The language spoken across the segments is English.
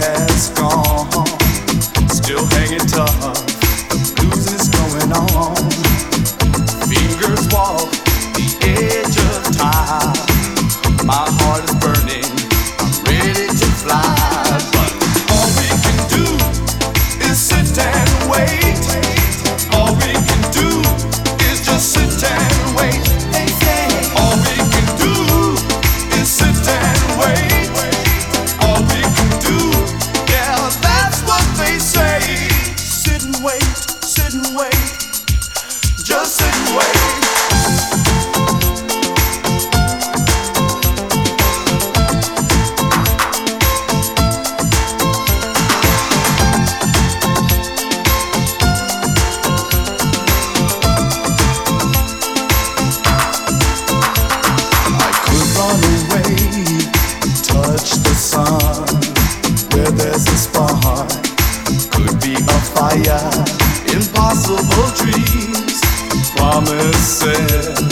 has gone. Still hanging tough, blues is going on. Fingers walk the edge of time. My heart. promises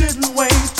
didn't waste